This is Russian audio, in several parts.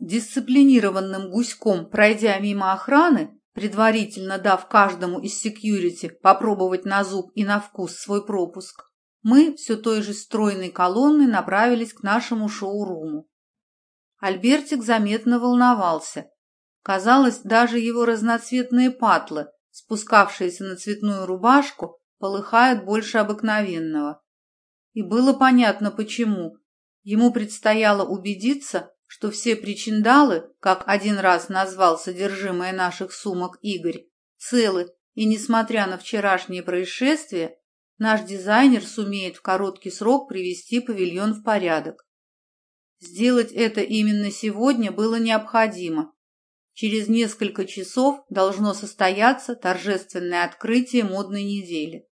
Дисциплинированным гуськом, пройдя мимо охраны, предварительно дав каждому из секьюрити попробовать на зуб и на вкус свой пропуск, мы все той же стройной колонной направились к нашему шоу-руму. Альбертик заметно волновался. Казалось, даже его разноцветные патлы, спускавшиеся на цветную рубашку, полыхают больше обыкновенного. И было понятно, почему. Ему предстояло убедиться, что все причиндалы, как один раз назвал содержимое наших сумок Игорь, целы, и, несмотря на вчерашнее происшествие, наш дизайнер сумеет в короткий срок привести павильон в порядок. Сделать это именно сегодня было необходимо. Через несколько часов должно состояться торжественное открытие модной недели.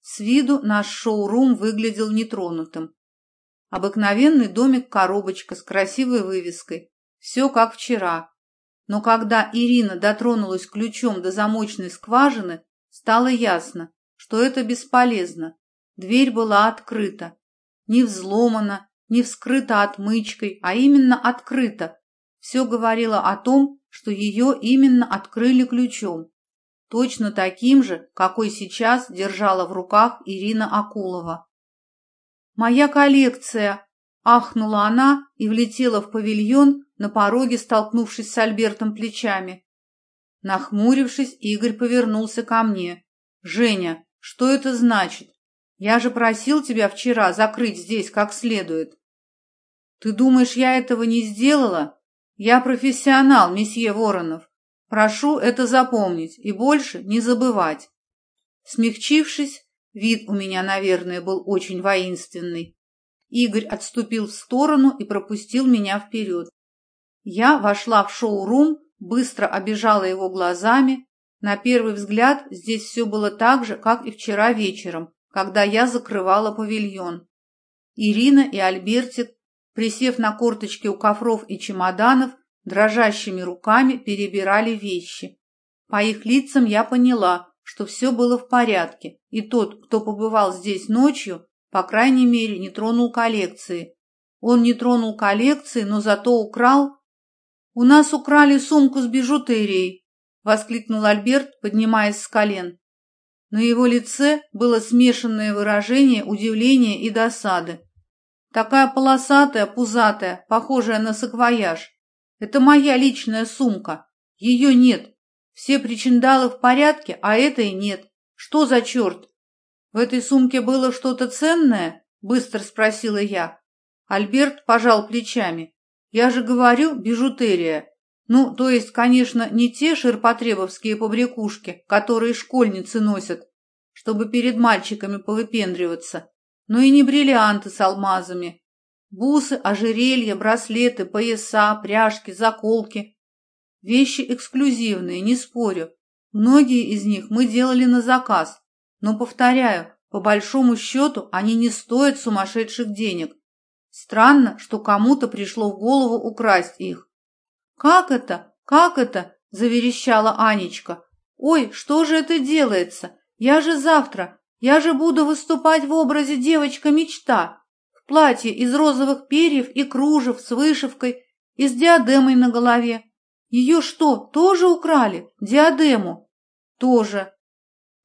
С виду наш шоу-рум выглядел нетронутым. Обыкновенный домик-коробочка с красивой вывеской. Все как вчера. Но когда Ирина дотронулась ключом до замочной скважины, стало ясно, что это бесполезно. Дверь была открыта. Не взломана, не вскрыта отмычкой, а именно открыта. Все говорило о том, что ее именно открыли ключом. Точно таким же, какой сейчас держала в руках Ирина Акулова. «Моя коллекция!» – ахнула она и влетела в павильон, на пороге столкнувшись с Альбертом плечами. Нахмурившись, Игорь повернулся ко мне. «Женя, что это значит? Я же просил тебя вчера закрыть здесь как следует». «Ты думаешь, я этого не сделала? Я профессионал, месье Воронов. Прошу это запомнить и больше не забывать». Смягчившись, Вид у меня, наверное, был очень воинственный. Игорь отступил в сторону и пропустил меня вперед. Я вошла в шоу-рум, быстро обижала его глазами. На первый взгляд здесь все было так же, как и вчера вечером, когда я закрывала павильон. Ирина и Альбертик, присев на корточки у кофров и чемоданов, дрожащими руками перебирали вещи. По их лицам я поняла, что все было в порядке, и тот, кто побывал здесь ночью, по крайней мере, не тронул коллекции. Он не тронул коллекции, но зато украл... «У нас украли сумку с бижутерией!» — воскликнул Альберт, поднимаясь с колен. На его лице было смешанное выражение удивления и досады. Такая полосатая, пузатая, похожая на саквояж. Это моя личная сумка. Ее нет. Все причиндалы в порядке, а этой нет. Что за черт? В этой сумке было что-то ценное? Быстро спросила я. Альберт пожал плечами. Я же говорю, бижутерия. Ну, то есть, конечно, не те ширпотребовские побрякушки, которые школьницы носят, чтобы перед мальчиками повыпендриваться, но и не бриллианты с алмазами. Бусы, ожерелья, браслеты, пояса, пряжки, заколки. Вещи эксклюзивные, не спорю. Многие из них мы делали на заказ. Но, повторяю, по большому счету они не стоят сумасшедших денег. Странно, что кому-то пришло в голову украсть их. «Как это? Как это?» – заверещала Анечка. «Ой, что же это делается? Я же завтра, я же буду выступать в образе девочка-мечта, в платье из розовых перьев и кружев с вышивкой и с диадемой на голове. Ее что, тоже украли? Диадему? Тоже.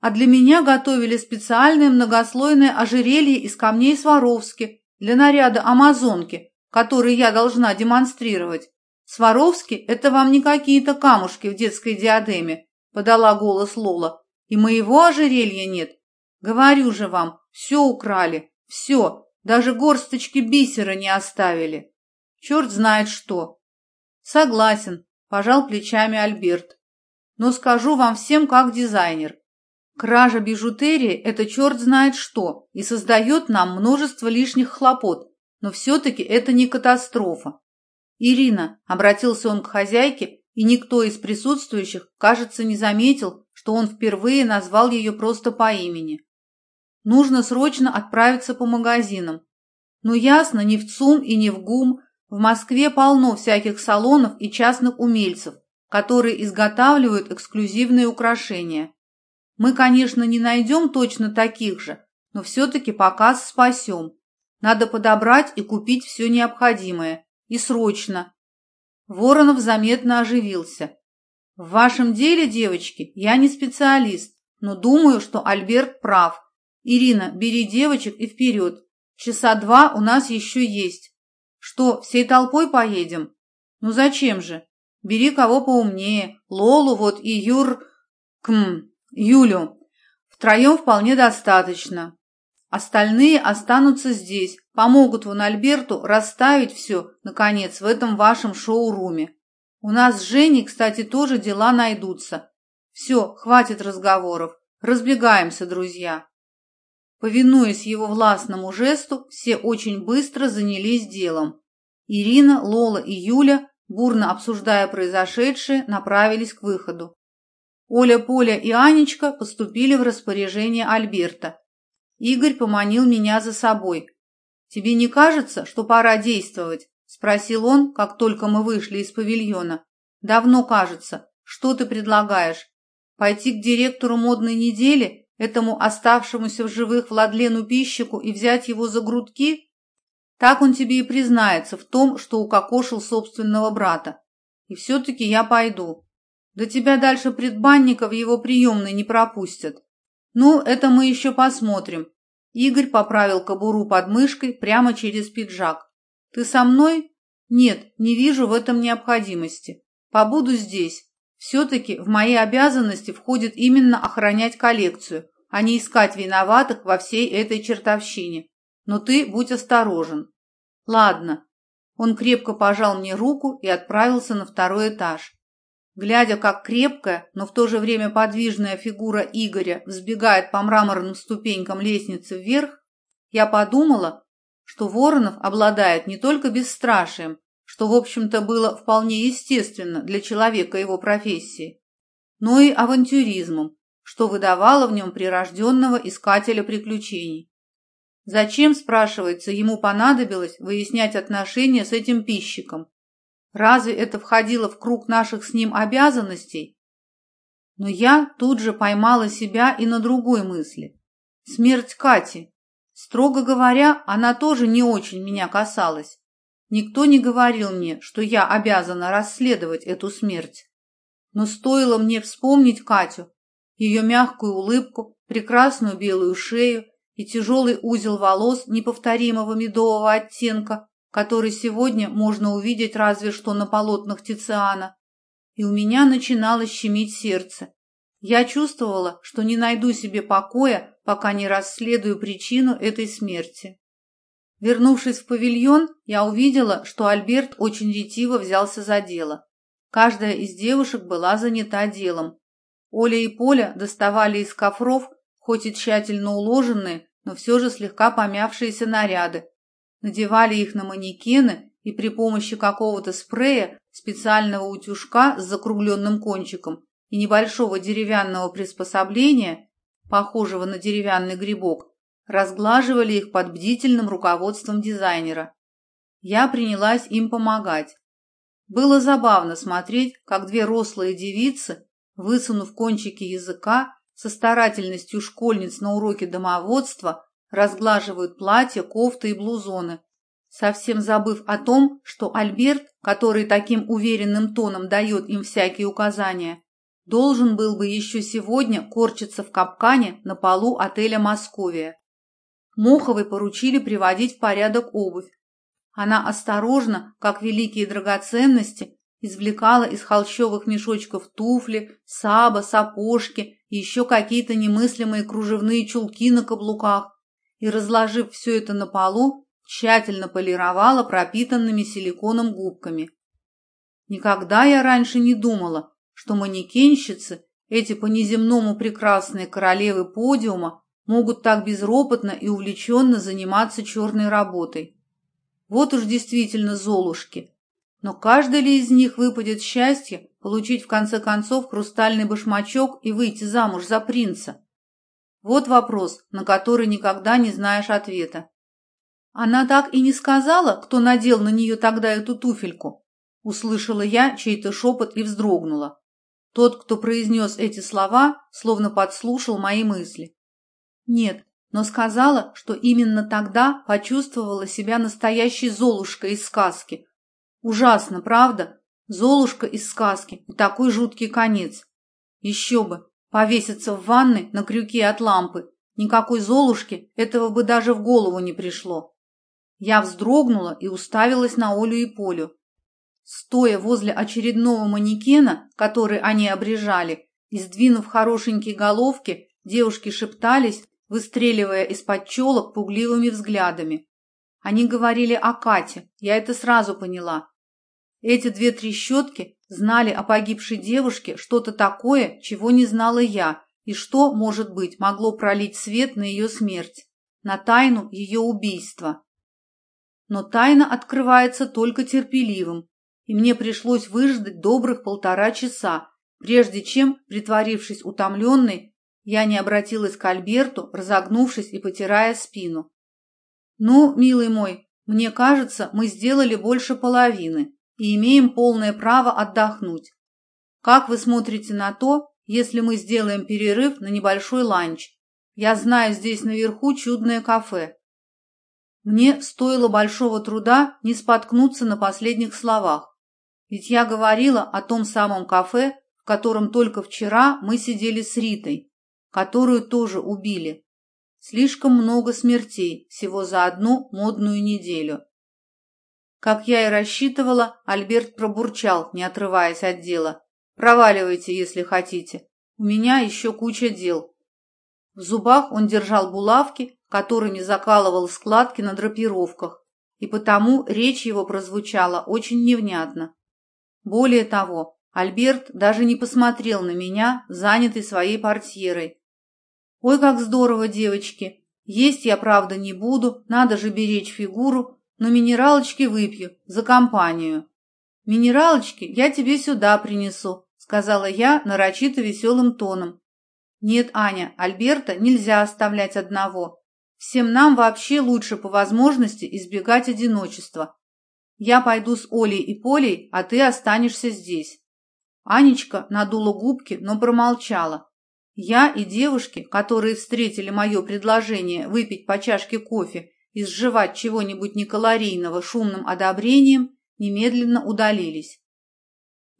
А для меня готовили специальное многослойное ожерелье из камней Сваровски для наряда амазонки, который я должна демонстрировать. Сваровски – это вам не какие-то камушки в детской диадеме, подала голос Лола. И моего ожерелья нет. Говорю же вам, все украли, все, даже горсточки бисера не оставили. Черт знает что. Согласен, пожал плечами Альберт. Но скажу вам всем как дизайнер. Кража бижутерии – это черт знает что и создает нам множество лишних хлопот, но все-таки это не катастрофа. Ирина, обратился он к хозяйке, и никто из присутствующих, кажется, не заметил, что он впервые назвал ее просто по имени. Нужно срочно отправиться по магазинам. Ну ясно, ни в ЦУМ и ни в ГУМ в Москве полно всяких салонов и частных умельцев, которые изготавливают эксклюзивные украшения. Мы, конечно, не найдем точно таких же, но все-таки показ спасем. Надо подобрать и купить все необходимое. И срочно. Воронов заметно оживился. В вашем деле, девочки, я не специалист, но думаю, что Альберт прав. Ирина, бери девочек и вперед. Часа два у нас еще есть. Что, всей толпой поедем? Ну зачем же? Бери кого поумнее. Лолу вот и Юр... Км, Юлю. Втроем вполне достаточно. Остальные останутся здесь, помогут вон Альберту расставить все, наконец, в этом вашем шоу-руме. У нас с Женей, кстати, тоже дела найдутся. Все, хватит разговоров. Разбегаемся, друзья. Повинуясь его властному жесту, все очень быстро занялись делом. Ирина, Лола и Юля, бурно обсуждая произошедшее, направились к выходу. Оля, Поля и Анечка поступили в распоряжение Альберта. Игорь поманил меня за собой. «Тебе не кажется, что пора действовать?» – спросил он, как только мы вышли из павильона. «Давно кажется. Что ты предлагаешь? Пойти к директору модной недели, этому оставшемуся в живых Владлену Пищику, и взять его за грудки? Так он тебе и признается в том, что укокошил собственного брата. И все-таки я пойду. Да тебя дальше предбанника в его приемной не пропустят. Ну, это мы еще посмотрим. Игорь поправил кобуру под мышкой прямо через пиджак. Ты со мной? Нет, не вижу в этом необходимости. Побуду здесь. Все-таки в мои обязанности входит именно охранять коллекцию, а не искать виноватых во всей этой чертовщине. Но ты будь осторожен. Ладно. Он крепко пожал мне руку и отправился на второй этаж. Глядя, как крепкая, но в то же время подвижная фигура Игоря взбегает по мраморным ступенькам лестницы вверх, я подумала, что Воронов обладает не только бесстрашием, что, в общем-то, было вполне естественно для человека его профессии, но и авантюризмом, что выдавало в нем прирожденного искателя приключений. Зачем, спрашивается, ему понадобилось выяснять отношения с этим пищиком? Разве это входило в круг наших с ним обязанностей? Но я тут же поймала себя и на другой мысли. Смерть Кати. Строго говоря, она тоже не очень меня касалась. Никто не говорил мне, что я обязана расследовать эту смерть. Но стоило мне вспомнить Катю, ее мягкую улыбку, прекрасную белую шею и тяжелый узел волос неповторимого медового оттенка, который сегодня можно увидеть разве что на полотнах Тициана. И у меня начинало щемить сердце. Я чувствовала, что не найду себе покоя, пока не расследую причину этой смерти. Вернувшись в павильон, я увидела, что Альберт очень ретиво взялся за дело. Каждая из девушек была занята делом. Оля и Поля доставали из кофров, хоть и тщательно уложенные, но все же слегка помявшиеся наряды, надевали их на манекены и при помощи какого-то спрея, специального утюжка с закругленным кончиком и небольшого деревянного приспособления, похожего на деревянный грибок, разглаживали их под бдительным руководством дизайнера. Я принялась им помогать. Было забавно смотреть, как две рослые девицы, высунув кончики языка, со старательностью школьниц на уроке домоводства, разглаживают платья, кофты и блузоны, совсем забыв о том, что Альберт, который таким уверенным тоном дает им всякие указания, должен был бы еще сегодня корчиться в капкане на полу отеля «Московия». Моховой поручили приводить в порядок обувь. Она осторожно, как великие драгоценности, извлекала из холщовых мешочков туфли, саба, сапожки и еще какие-то немыслимые кружевные чулки на каблуках, и, разложив все это на полу, тщательно полировала пропитанными силиконом губками. Никогда я раньше не думала, что манекенщицы, эти по-неземному прекрасные королевы подиума, могут так безропотно и увлеченно заниматься черной работой. Вот уж действительно золушки. Но каждый ли из них выпадет счастье получить в конце концов хрустальный башмачок и выйти замуж за принца? Вот вопрос, на который никогда не знаешь ответа. Она так и не сказала, кто надел на нее тогда эту туфельку. Услышала я чей-то шепот и вздрогнула. Тот, кто произнес эти слова, словно подслушал мои мысли. Нет, но сказала, что именно тогда почувствовала себя настоящей Золушкой из сказки. Ужасно, правда? Золушка из сказки и такой жуткий конец. Еще бы, повеситься в ванной на крюке от лампы. Никакой Золушки этого бы даже в голову не пришло. Я вздрогнула и уставилась на Олю и Полю. Стоя возле очередного манекена, который они обрежали, и сдвинув хорошенькие головки, девушки шептались, выстреливая из-под челок пугливыми взглядами. Они говорили о Кате, я это сразу поняла. Эти две трещотки знали о погибшей девушке что-то такое, чего не знала я, и что, может быть, могло пролить свет на ее смерть, на тайну ее убийства. Но тайна открывается только терпеливым, и мне пришлось выждать добрых полтора часа, прежде чем, притворившись утомленной, я не обратилась к Альберту, разогнувшись и потирая спину. «Ну, милый мой, мне кажется, мы сделали больше половины и имеем полное право отдохнуть. Как вы смотрите на то, если мы сделаем перерыв на небольшой ланч? Я знаю здесь наверху чудное кафе. Мне стоило большого труда не споткнуться на последних словах. Ведь я говорила о том самом кафе, в котором только вчера мы сидели с Ритой, которую тоже убили. Слишком много смертей всего за одну модную неделю. Как я и рассчитывала, Альберт пробурчал, не отрываясь от дела. «Проваливайте, если хотите. У меня еще куча дел». В зубах он держал булавки, которыми закалывал складки на драпировках, и потому речь его прозвучала очень невнятно. Более того, Альберт даже не посмотрел на меня, занятый своей портьерой. «Ой, как здорово, девочки! Есть я, правда, не буду, надо же беречь фигуру, но минералочки выпью за компанию. Минералочки я тебе сюда принесу, сказала я нарочито веселым тоном. Нет, Аня, Альберта нельзя оставлять одного. Всем нам вообще лучше по возможности избегать одиночества. Я пойду с Олей и Полей, а ты останешься здесь. Анечка надула губки, но промолчала. Я и девушки, которые встретили мое предложение выпить по чашке кофе и сживать чего-нибудь некалорийного шумным одобрением, немедленно удалились.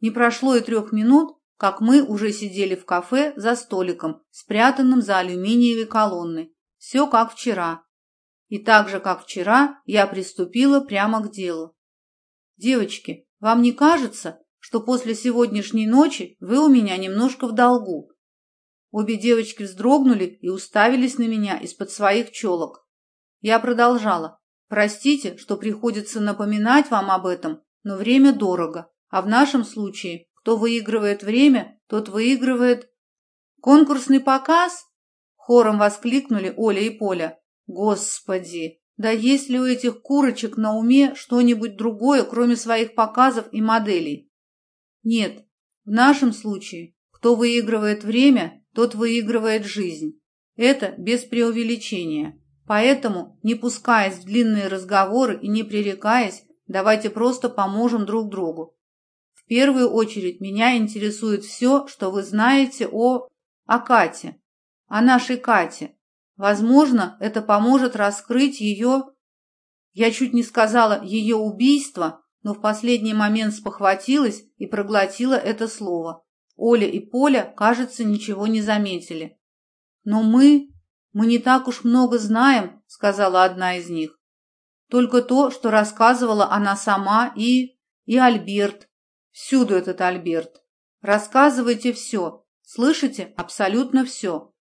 Не прошло и трех минут, как мы уже сидели в кафе за столиком, спрятанным за алюминиевой колонной. Все как вчера. И так же, как вчера, я приступила прямо к делу. «Девочки, вам не кажется, что после сегодняшней ночи вы у меня немножко в долгу?» Обе девочки вздрогнули и уставились на меня из-под своих челок. Я продолжала. Простите, что приходится напоминать вам об этом, но время дорого. А в нашем случае, кто выигрывает время, тот выигрывает... Конкурсный показ? Хором воскликнули Оля и Поля. Господи, да есть ли у этих курочек на уме что-нибудь другое, кроме своих показов и моделей? Нет, в нашем случае, кто выигрывает время, тот выигрывает жизнь. Это без преувеличения. Поэтому, не пускаясь в длинные разговоры и не пререкаясь, давайте просто поможем друг другу. В первую очередь меня интересует все, что вы знаете о... о Кате, о нашей Кате. Возможно, это поможет раскрыть ее... Я чуть не сказала ее убийство, но в последний момент спохватилась и проглотила это слово. Оля и Поля, кажется, ничего не заметили. Но мы... «Мы не так уж много знаем», — сказала одна из них. «Только то, что рассказывала она сама и... и Альберт. Всюду этот Альберт. Рассказывайте все. Слышите? Абсолютно все».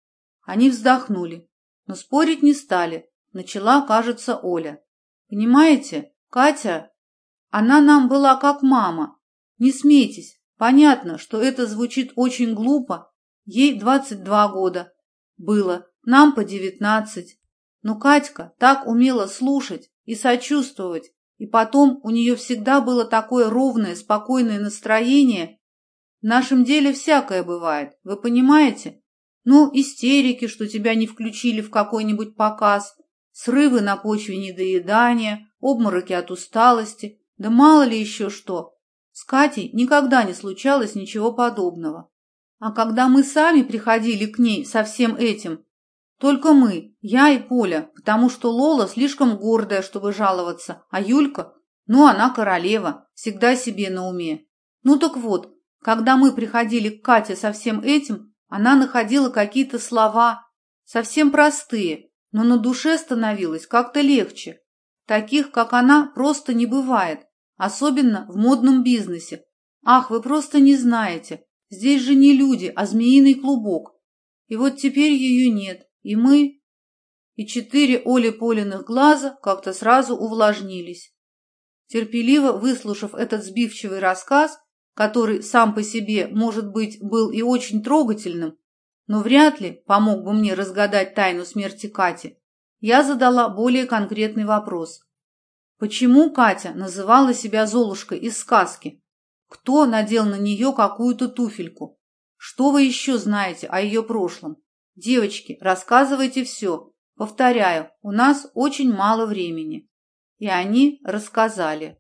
Они вздохнули, но спорить не стали. Начала, кажется, Оля. «Понимаете, Катя, она нам была как мама. Не смейтесь. Понятно, что это звучит очень глупо. Ей двадцать два года было, нам по девятнадцать. Но Катька так умела слушать и сочувствовать, и потом у нее всегда было такое ровное, спокойное настроение. В нашем деле всякое бывает, вы понимаете? Ну, истерики, что тебя не включили в какой-нибудь показ, срывы на почве недоедания, обмороки от усталости, да мало ли еще что. С Катей никогда не случалось ничего подобного. А когда мы сами приходили к ней со всем этим, только мы, я и Поля, потому что Лола слишком гордая, чтобы жаловаться, а Юлька, ну, она королева, всегда себе на уме. Ну так вот, когда мы приходили к Кате со всем этим, она находила какие-то слова, совсем простые, но на душе становилось как-то легче. Таких, как она, просто не бывает, особенно в модном бизнесе. Ах, вы просто не знаете, здесь же не люди, а змеиный клубок. И вот теперь ее нет, и мы... И четыре Оли Полиных глаза как-то сразу увлажнились. Терпеливо выслушав этот сбивчивый рассказ, который сам по себе, может быть, был и очень трогательным, но вряд ли помог бы мне разгадать тайну смерти Кати, я задала более конкретный вопрос. Почему Катя называла себя Золушкой из сказки? Кто надел на нее какую-то туфельку? Что вы еще знаете о ее прошлом? Девочки, рассказывайте все. Повторяю, у нас очень мало времени. И они рассказали.